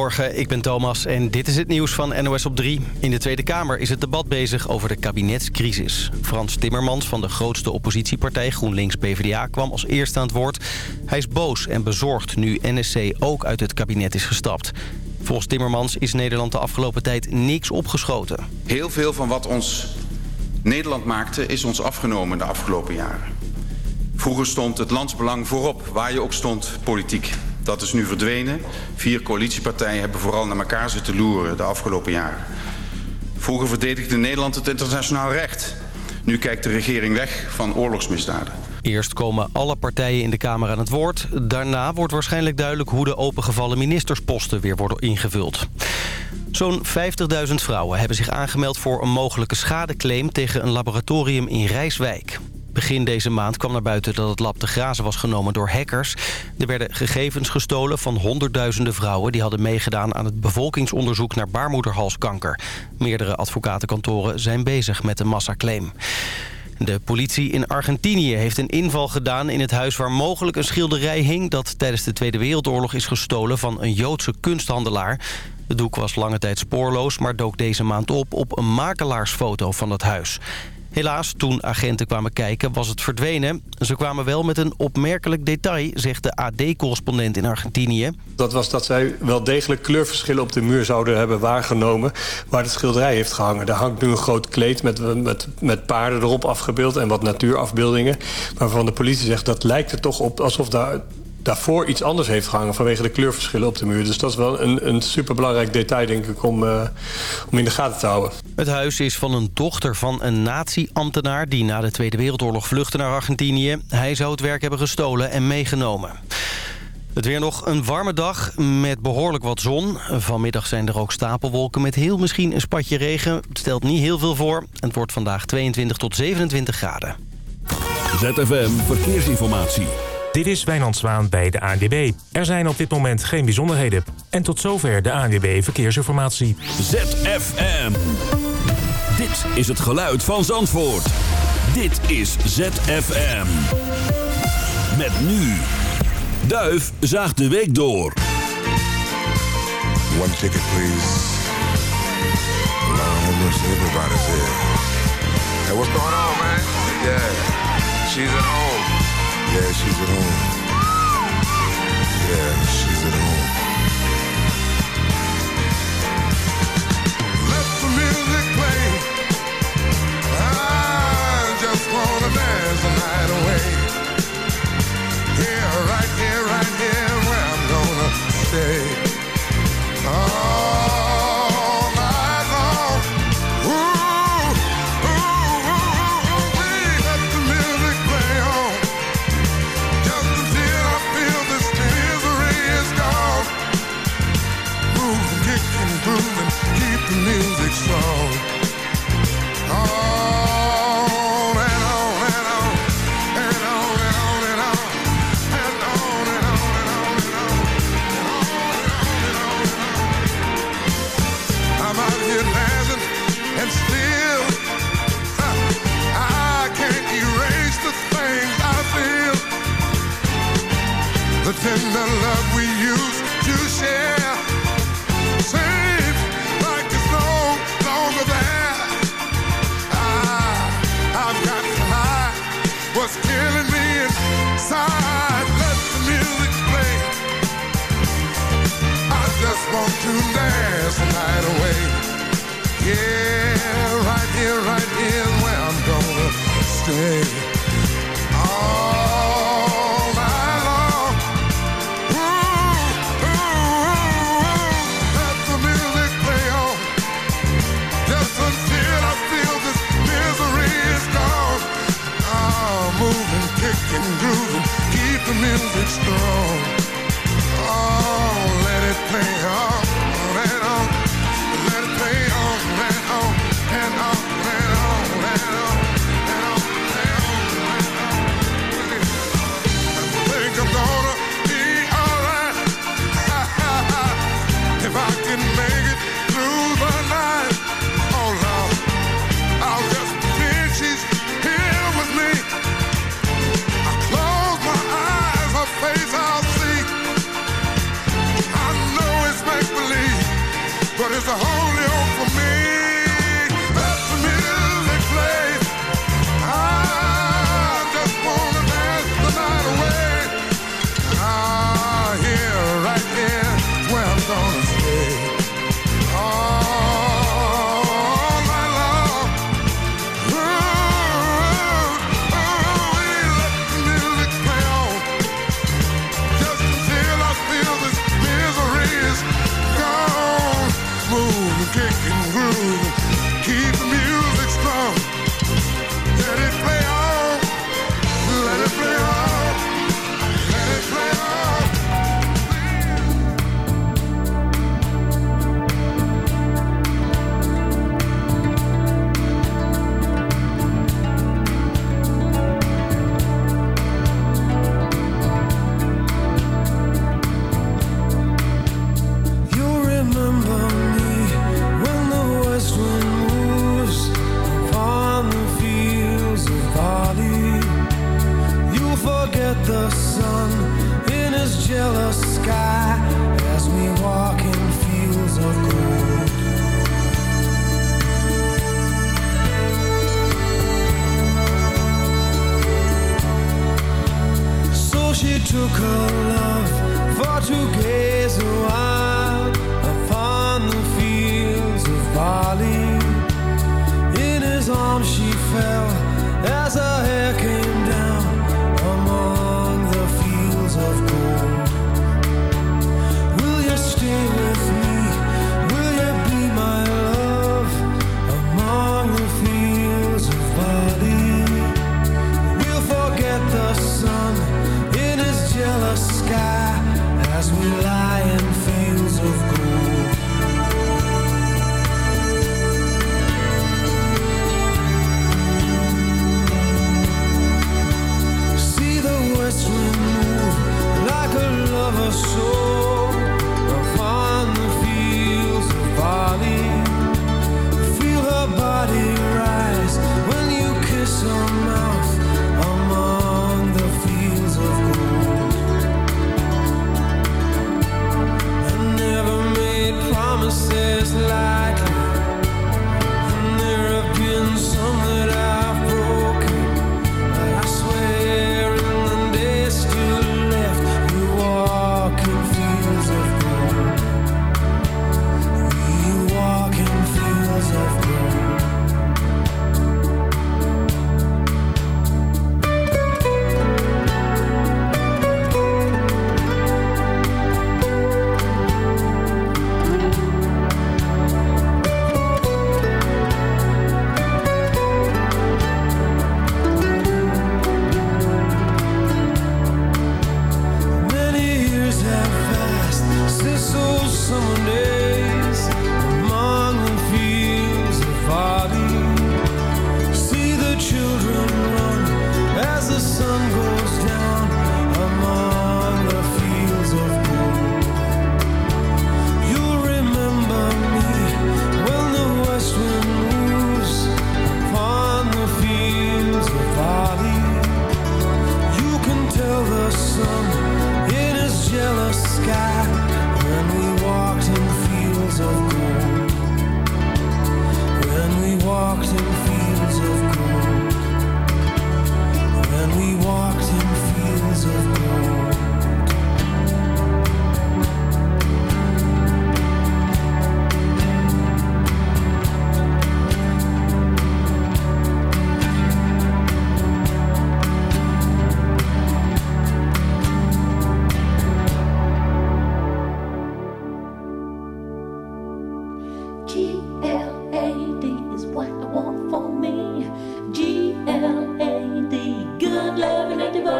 Goedemorgen, ik ben Thomas en dit is het nieuws van NOS op 3. In de Tweede Kamer is het debat bezig over de kabinetscrisis. Frans Timmermans van de grootste oppositiepartij GroenLinks-PVDA kwam als eerste aan het woord. Hij is boos en bezorgd nu NSC ook uit het kabinet is gestapt. Volgens Timmermans is Nederland de afgelopen tijd niks opgeschoten. Heel veel van wat ons Nederland maakte is ons afgenomen de afgelopen jaren. Vroeger stond het landsbelang voorop, waar je ook stond, politiek. Dat is nu verdwenen. Vier coalitiepartijen hebben vooral naar elkaar zitten loeren de afgelopen jaren. Vroeger verdedigde Nederland het internationaal recht. Nu kijkt de regering weg van oorlogsmisdaden. Eerst komen alle partijen in de Kamer aan het woord. Daarna wordt waarschijnlijk duidelijk hoe de opengevallen ministersposten weer worden ingevuld. Zo'n 50.000 vrouwen hebben zich aangemeld voor een mogelijke schadeclaim tegen een laboratorium in Rijswijk. Begin deze maand kwam naar buiten dat het lab te grazen was genomen door hackers. Er werden gegevens gestolen van honderdduizenden vrouwen... die hadden meegedaan aan het bevolkingsonderzoek naar baarmoederhalskanker. Meerdere advocatenkantoren zijn bezig met de massaclaim. De politie in Argentinië heeft een inval gedaan in het huis waar mogelijk een schilderij hing... dat tijdens de Tweede Wereldoorlog is gestolen van een Joodse kunsthandelaar. Het doek was lange tijd spoorloos, maar dook deze maand op op een makelaarsfoto van het huis. Helaas, toen agenten kwamen kijken, was het verdwenen. Ze kwamen wel met een opmerkelijk detail, zegt de AD-correspondent in Argentinië. Dat was dat zij wel degelijk kleurverschillen op de muur zouden hebben waargenomen... waar het schilderij heeft gehangen. Daar hangt nu een groot kleed met, met, met paarden erop afgebeeld... en wat natuurafbeeldingen. Maar van de politie zegt dat lijkt er toch op alsof daar daarvoor iets anders heeft gehangen... vanwege de kleurverschillen op de muur. Dus dat is wel een, een superbelangrijk detail, denk ik, om, uh, om in de gaten te houden. Het huis is van een dochter van een nazi-ambtenaar... die na de Tweede Wereldoorlog vluchtte naar Argentinië. Hij zou het werk hebben gestolen en meegenomen. Het weer nog een warme dag met behoorlijk wat zon. Vanmiddag zijn er ook stapelwolken met heel misschien een spatje regen. Het stelt niet heel veel voor. Het wordt vandaag 22 tot 27 graden. ZFM Verkeersinformatie. Dit is Wijnand Zwaan bij de ANWB. Er zijn op dit moment geen bijzonderheden. En tot zover de ANWB Verkeersinformatie. ZFM. Dit is het geluid van Zandvoort. Dit is ZFM. Met nu. Duif zaagt de week door. One ticket, please. Lord have mercy, everybody's here. Hey, what's going on, man? Yeah, she's at home. Yeah, she's at home. Yeah, she's at home. Let the music play. I just wanna dance the night away. Stay.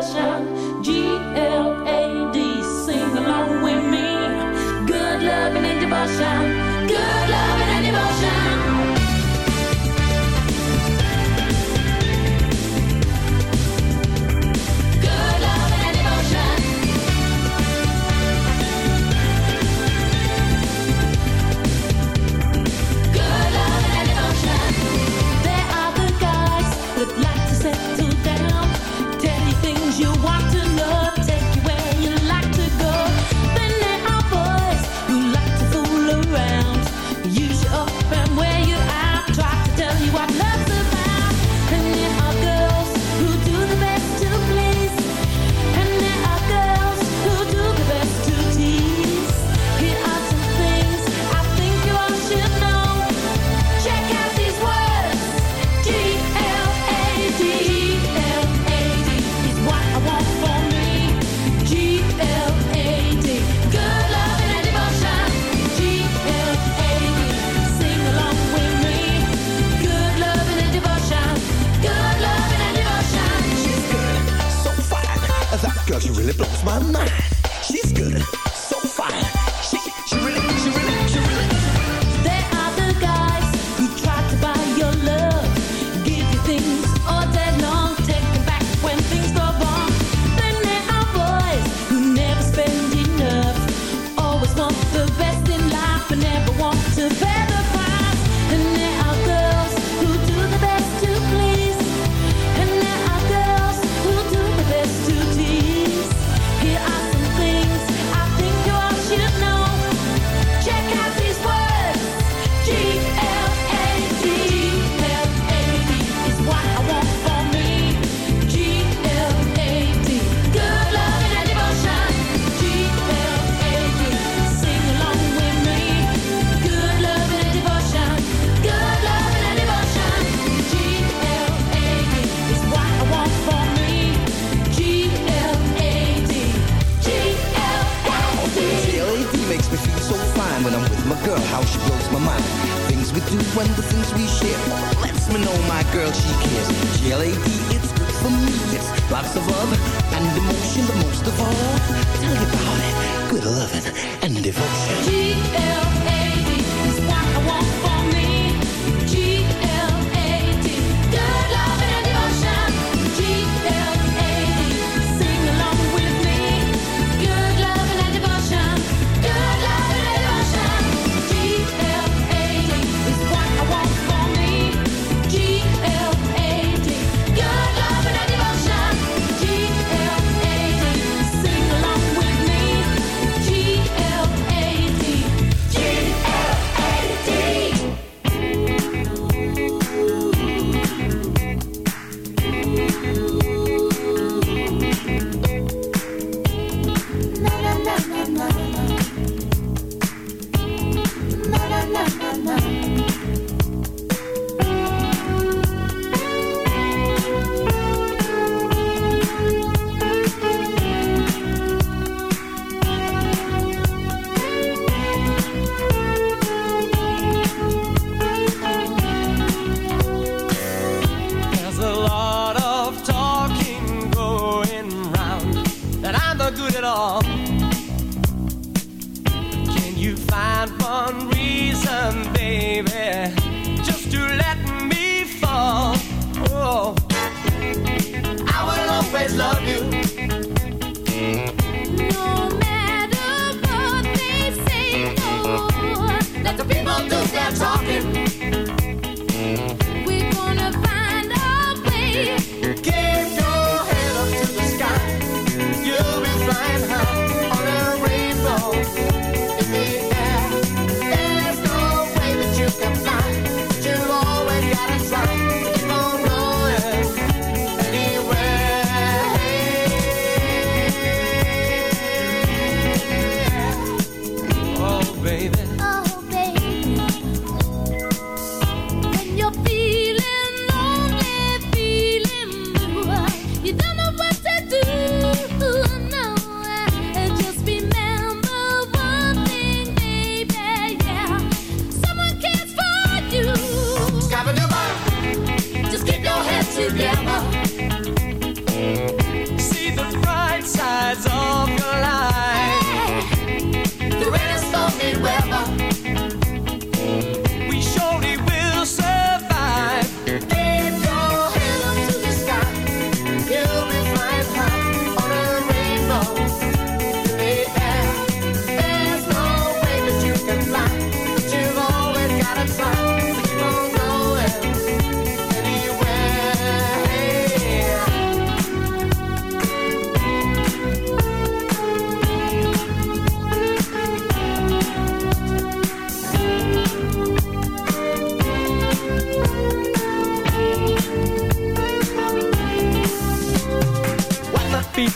Loving I'm not it all. Can you find one reason, baby, just to let me fall? Oh, I will always love you. No matter what they say, no. Let the people do their talk.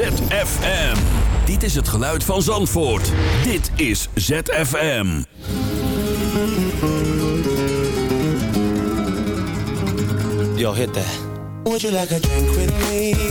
ZFM. Dit is het geluid van Zandvoort. Dit is ZFM. Yo, hit that. Would you like a drink with me?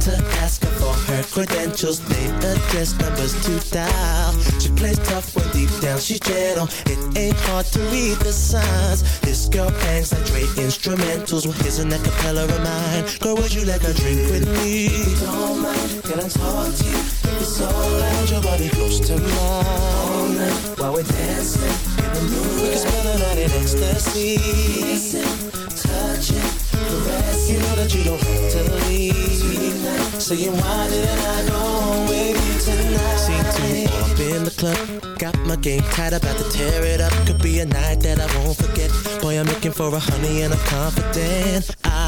to ask her for her credentials, name, address, numbers to dial. She plays tough when deep down she's gentle. It ain't hard to read the signs. This girl bangs like Dre instrumentals. Well, here's an acapella of mine. Girl, would you like a drink with me? Don't mind, can I talk to you? It's alright, your body close to mine. All night while we're dancing in the moonlight. We can spend the night in ecstasy. Touching, caressing. You know that you don't have to leave. Saying why didn't I go with you tonight? Seen two all up in the club. Got my game tight, about to tear it up. Could be a night that I won't forget. Boy, I'm looking for a honey and I'm confident. I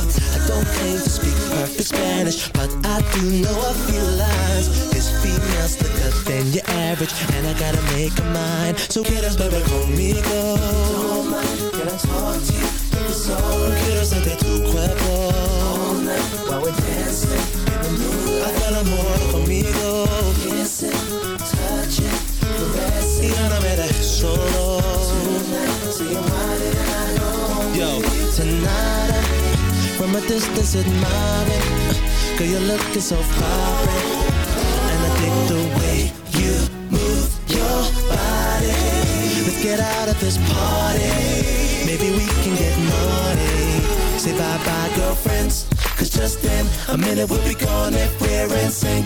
Don't claim to speak perfect Spanish, but I do know a few lines. This female's slicker than your average, and I gotta make her mine. So get us, baby, conmigo. Don't mind, can I talk to you? It's all Quiero hacerte tu cuerpo. All night while we're dancing in the moonlight. Haz el amor conmigo. Kissing, touching, caressing. Y no me dejes solo. Tonight, so you why didn't I home Yo, tonight from a distance admiring Girl, you're looking so fine And I dig the way you move your body. Let's get out of this party. Maybe we can get naughty Say bye-bye, girlfriends. Cause just in a minute we'll be gone if we're in sync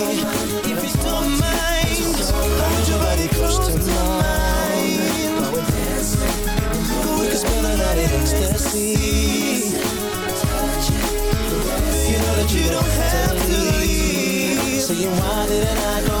In. You know that you don't have to leave. Saying why didn't I go?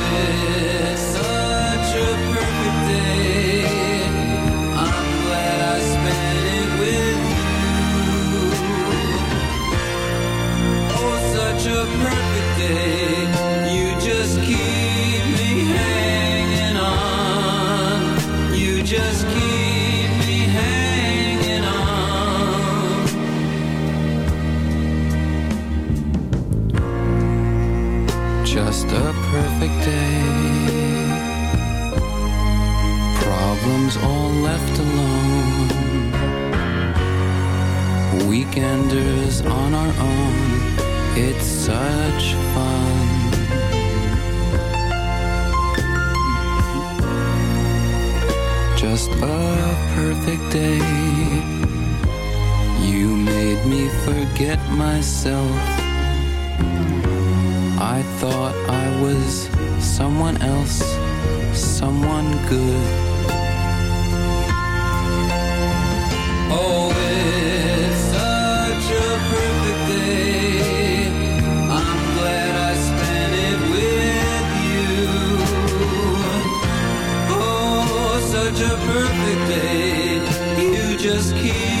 perfect day. You made me forget myself. I thought I was someone else, someone good. Oh, it's such a perfect day. I'm glad I spent it with you. Oh, such a perfect day just keep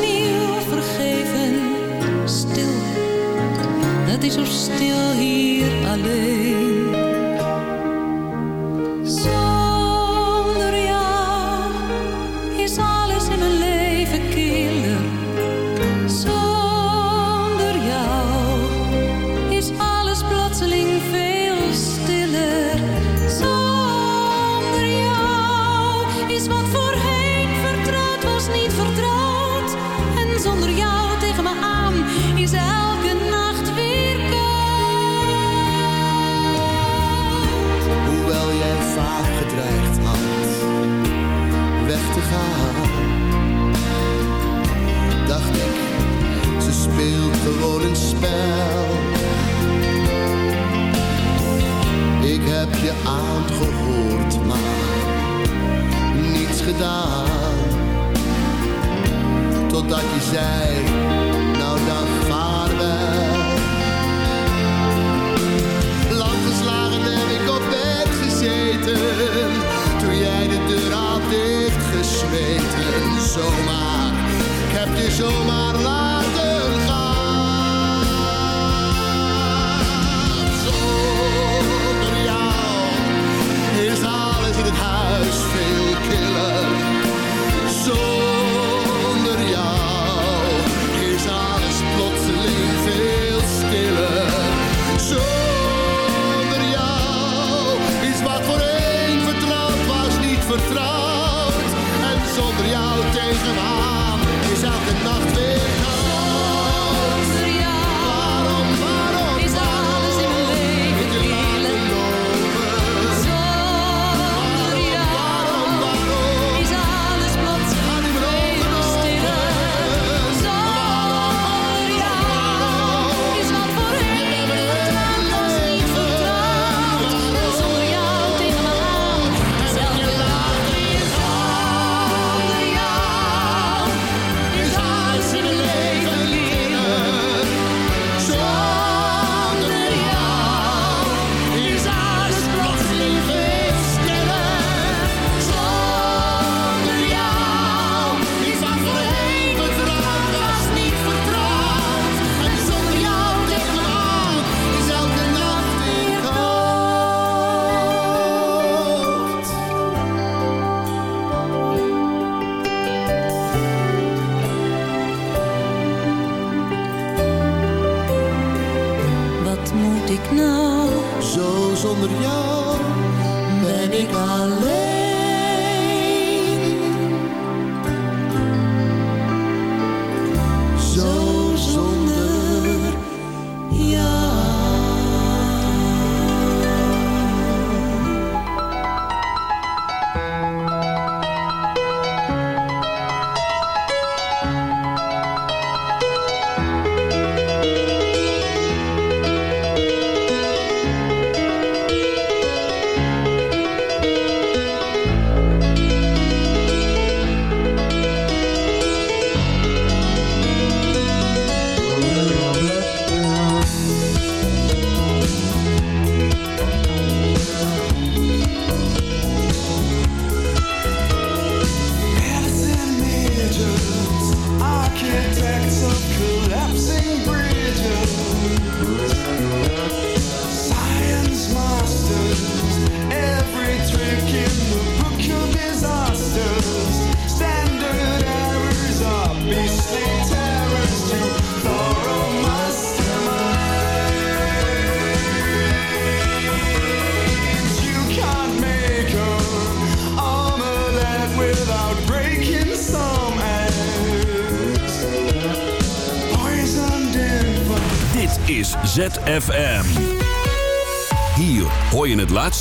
nieuw vergeven. Stil, het is zo stil hier alleen. I'll